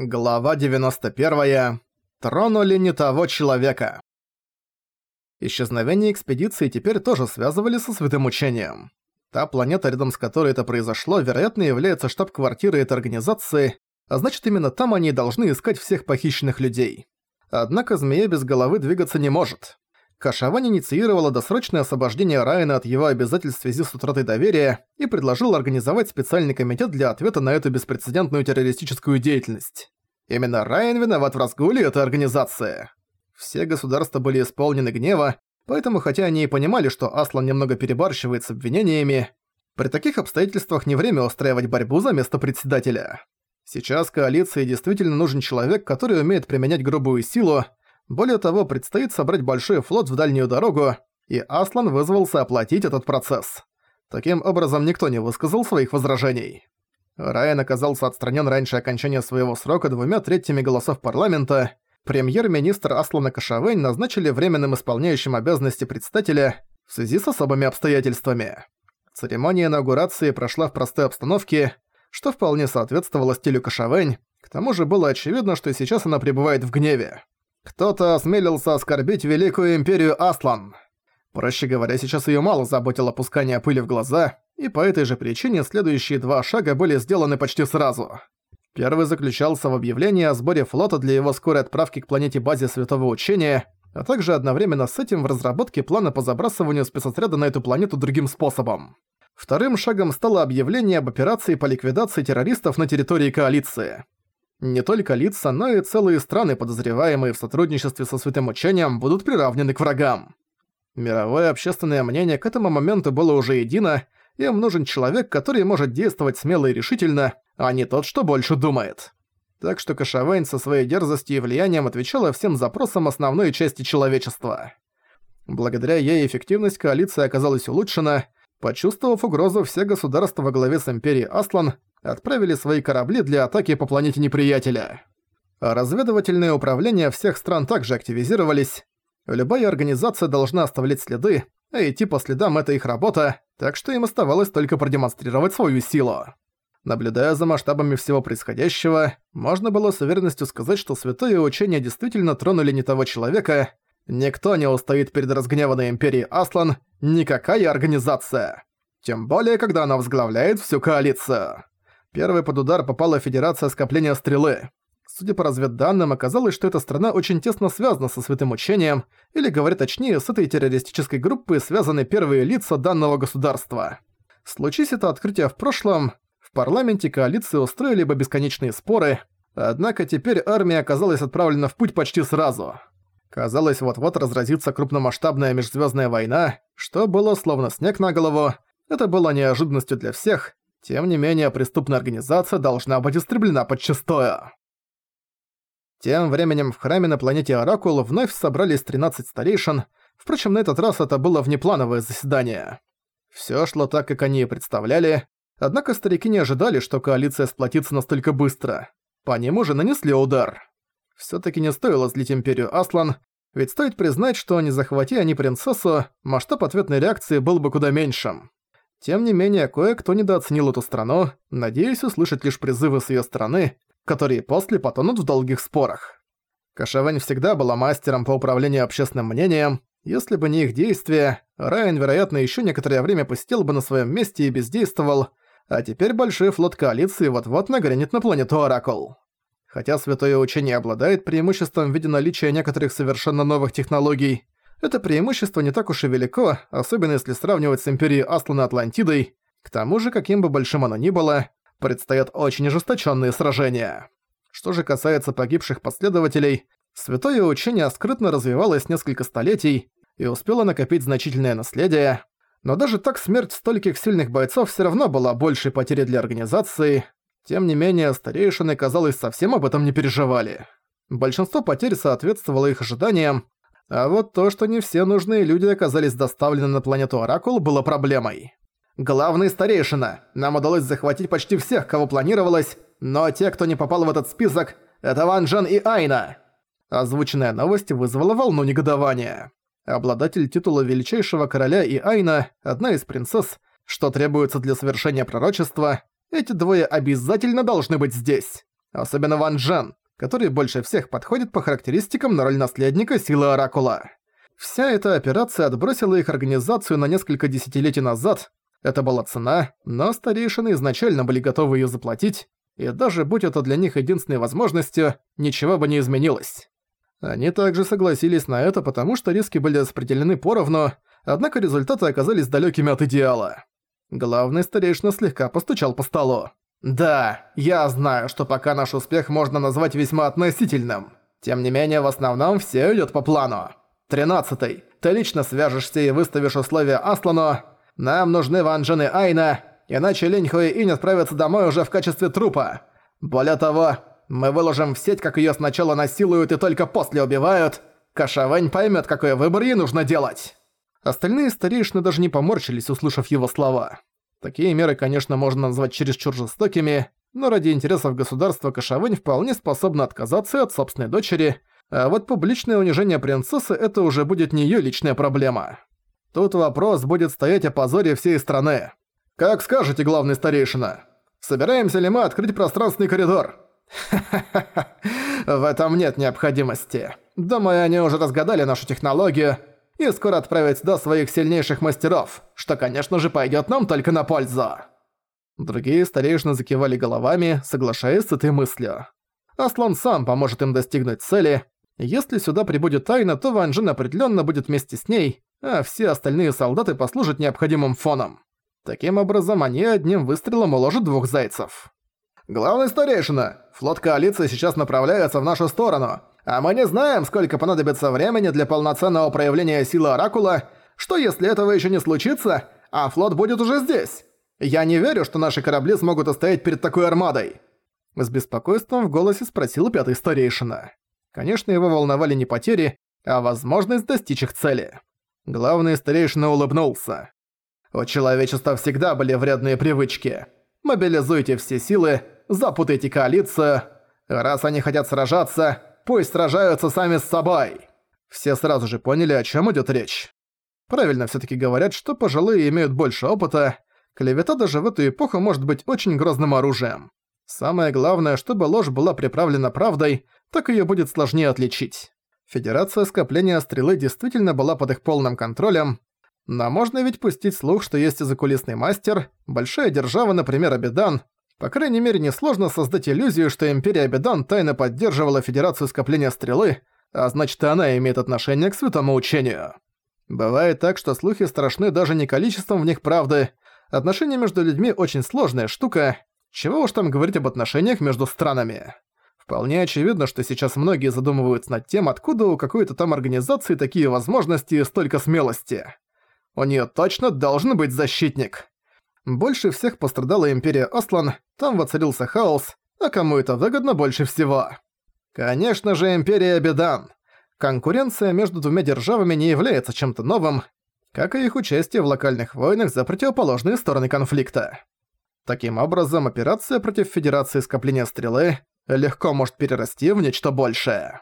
Глава 91. Тронули не того человека. Исчезновение экспедиции теперь тоже связывали со святым учением. Та планета, рядом с которой это произошло, вероятно, является штаб-квартирой этой организации, а значит, именно там они должны искать всех похищенных людей. Однако змея без головы двигаться не может. Кашавань инициировала досрочное освобождение Райана от его обязательств в связи с утратой доверия и предложила организовать специальный комитет для ответа на эту беспрецедентную террористическую деятельность. Именно Райан виноват в разгуле этой организации. Все государства были исполнены гнева, поэтому хотя они и понимали, что Аслан немного перебарщивает с обвинениями, при таких обстоятельствах не время устраивать борьбу за место председателя. Сейчас коалиции действительно нужен человек, который умеет применять грубую силу, более того, предстоит собрать большой флот в дальнюю дорогу, и Аслан вызвался оплатить этот процесс. Таким образом, никто не высказал своих возражений. Райан оказался отстранен раньше окончания своего срока двумя третьими голосов парламента. Премьер-министр Аслана Кашавэнь назначили временным исполняющим обязанности председателя в связи с особыми обстоятельствами. Церемония инаугурации прошла в простой обстановке, что вполне соответствовало стилю Кашавэнь, к тому же было очевидно, что сейчас она пребывает в гневе. Кто-то осмелился оскорбить Великую Империю Аслан. Проще говоря, сейчас её мало заботило опускание пыли в глаза, и по этой же причине следующие два шага были сделаны почти сразу. Первый заключался в объявлении о сборе флота для его скорой отправки к планете-базе Святого Учения, а также одновременно с этим в разработке плана по забрасыванию спецотряда на эту планету другим способом. Вторым шагом стало объявление об операции по ликвидации террористов на территории коалиции. Не только лица, но и целые страны, подозреваемые в сотрудничестве со Святым Учением, будут приравнены к врагам. Мировое общественное мнение к этому моменту было уже едино, им нужен человек, который может действовать смело и решительно, а не тот, что больше думает. Так что Кашавейн со своей дерзостью и влиянием отвечала всем запросам основной части человечества. Благодаря ей эффективность коалиции оказалась улучшена, почувствовав угрозу все государства во главе с Империей Аслан отправили свои корабли для атаки по планете неприятеля. Разведывательные управления всех стран также активизировались. Любая организация должна оставлять следы, а идти по следам – это их работа, так что им оставалось только продемонстрировать свою силу. Наблюдая за масштабами всего происходящего, можно было с уверенностью сказать, что святое учение действительно тронули не того человека, никто не устоит перед разгневанной империей Аслан, никакая организация. Тем более, когда она возглавляет всю коалицию. Первой под удар попала Федерация Скопления Стрелы. Судя по разведданным, оказалось, что эта страна очень тесно связана со Святым Учением, или, говоря точнее, с этой террористической группой связаны первые лица данного государства. Случись это открытие в прошлом, в парламенте коалиции устроили бы бесконечные споры, однако теперь армия оказалась отправлена в путь почти сразу. Казалось, вот-вот разразится крупномасштабная межзвездная война, что было словно снег на голову. Это было неожиданностью для всех, тем не менее, преступная организация должна быть истреблена подчистую. Тем временем в храме на планете Оракул вновь собрались 13 старейшин, впрочем, на этот раз это было внеплановое заседание. Всё шло так, как они и представляли, однако старики не ожидали, что коалиция сплотится настолько быстро. По ним уже нанесли удар. Всё-таки не стоило злить Империю Аслан, ведь стоит признать, что не захвати они принцессу, масштаб ответной реакции был бы куда меньшим. Тем не менее, кое-кто недооценил эту страну, надеясь услышать лишь призывы с её стороны, которые после потонут в долгих спорах. Кашавань всегда была мастером по управлению общественным мнением. Если бы не их действия, Райан, вероятно, ещё некоторое время посидел бы на своём месте и бездействовал, а теперь большой флот коалиции вот-вот нагрянет на планету Оракул. Хотя Святое Учение обладает преимуществом в виде наличия некоторых совершенно новых технологий, это преимущество не так уж и велико, особенно если сравнивать с Империей Аслана Атлантидой. К тому же, каким бы большим оно ни было, предстоят очень ожесточенные сражения. Что же касается погибших последователей, святое учение скрытно развивалось несколько столетий и успело накопить значительное наследие, но даже так смерть стольких сильных бойцов все равно была большей потерей для организации, тем не менее старейшины, казалось, совсем об этом не переживали. Большинство потерь соответствовало их ожиданиям, а вот то, что не все нужные люди оказались доставлены на планету Оракул, было проблемой. «Главный старейшина! Нам удалось захватить почти всех, кого планировалось, но те, кто не попал в этот список, это Ван Джен и Айна!» Озвученная новость вызвала волну негодования. Обладатель титула Величайшего Короля и Айна, одна из принцесс, что требуется для совершения пророчества, эти двое обязательно должны быть здесь. Особенно Ван Джен, который больше всех подходит по характеристикам на роль наследника силы Оракула. Вся эта операция отбросила их организацию на несколько десятилетий назад. Это была цена, но старейшины изначально были готовы её заплатить, и даже будь это для них единственной возможностью, ничего бы не изменилось. Они также согласились на это, потому что риски были распределены поровну, однако результаты оказались далёкими от идеала. Главный старейшина слегка постучал по столу. «Да, я знаю, что пока наш успех можно назвать весьма относительным. Тем не менее, в основном все идёт по плану. Тринадцатый. Ты лично свяжешься и выставишь условия Аслану. Нам нужны Ван Джен и Айна, иначе Линь Хуи Инь отправится домой уже в качестве трупа. Более того, мы выложим в сеть, как её сначала насилуют и только после убивают. Кашавэнь поймёт, какой выбор ей нужно делать». Остальные старейшины даже не поморщились, услышав его слова. Такие меры, конечно, можно назвать чересчур жестокими, но ради интересов государства Кашавэнь вполне способна отказаться от собственной дочери, а вот публичное унижение принцессы – это уже будет не её личная проблема. Тут вопрос будет стоять о позоре всей страны. «Как скажете, главный старейшина? Собираемся ли мы открыть пространственный коридор?» «Ха-ха-ха, в этом нет необходимости. Думаю, они уже разгадали нашу технологию и скоро отправят сюда своих сильнейших мастеров, что, конечно же, пойдёт нам только на пользу». Другие старейшины закивали головами, соглашаясь с этой мыслью. Аслан сам поможет им достигнуть цели, если сюда прибудет тайна, то Ван Джен определенно будет вместе с ней, а все остальные солдаты послужат необходимым фоном. Таким образом, они одним выстрелом уложат двух зайцев. «Главный старейшина, флот коалиции сейчас направляется в нашу сторону, а мы не знаем, сколько понадобится времени для полноценного проявления силы Оракула. Что если этого еще не случится, а флот будет уже здесь? Я не верю, что наши корабли смогут устоять перед такой армадой». С беспокойством в голосе спросил пятый старейшина. Конечно, его волновали не потери, а возможность достичь их цели. Главный старейшина улыбнулся. У человечества всегда были вредные привычки. Мобилизуйте все силы, запутайте коалицию. Раз они хотят сражаться, пусть сражаются сами с собой. Все сразу же поняли, о чем идет речь. Правильно все таки говорят, что пожилые имеют больше опыта. Клевета даже в эту эпоху может быть очень грозным оружием. Самое главное, чтобы ложь была приправлена правдой, так её будет сложнее отличить. Федерация скопления стрелы действительно была под их полным контролем, но можно ведь пустить слух, что есть и закулисный мастер, большая держава, например, Абидан. По крайней мере, несложно создать иллюзию, что Империя Абидан тайно поддерживала Федерацию скопления стрелы, а значит и она имеет отношение к святому учению. Бывает так, что слухи страшны даже не количеством в них правды. Отношения между людьми очень сложная штука, чего уж там говорить об отношениях между странами. Вполне очевидно, что сейчас многие задумываются над тем, откуда у какой-то там организации такие возможности и столько смелости. У неё точно должен быть защитник. Больше всех пострадала империя Аслан, там воцарился хаос, а кому это выгодно больше всего? Конечно же, империя Бедан. Конкуренция между двумя державами не является чем-то новым, как и их участие в локальных войнах за противоположные стороны конфликта. Таким образом, операция против Федерации Скопления Стрелы легко может перерасти в нечто большее.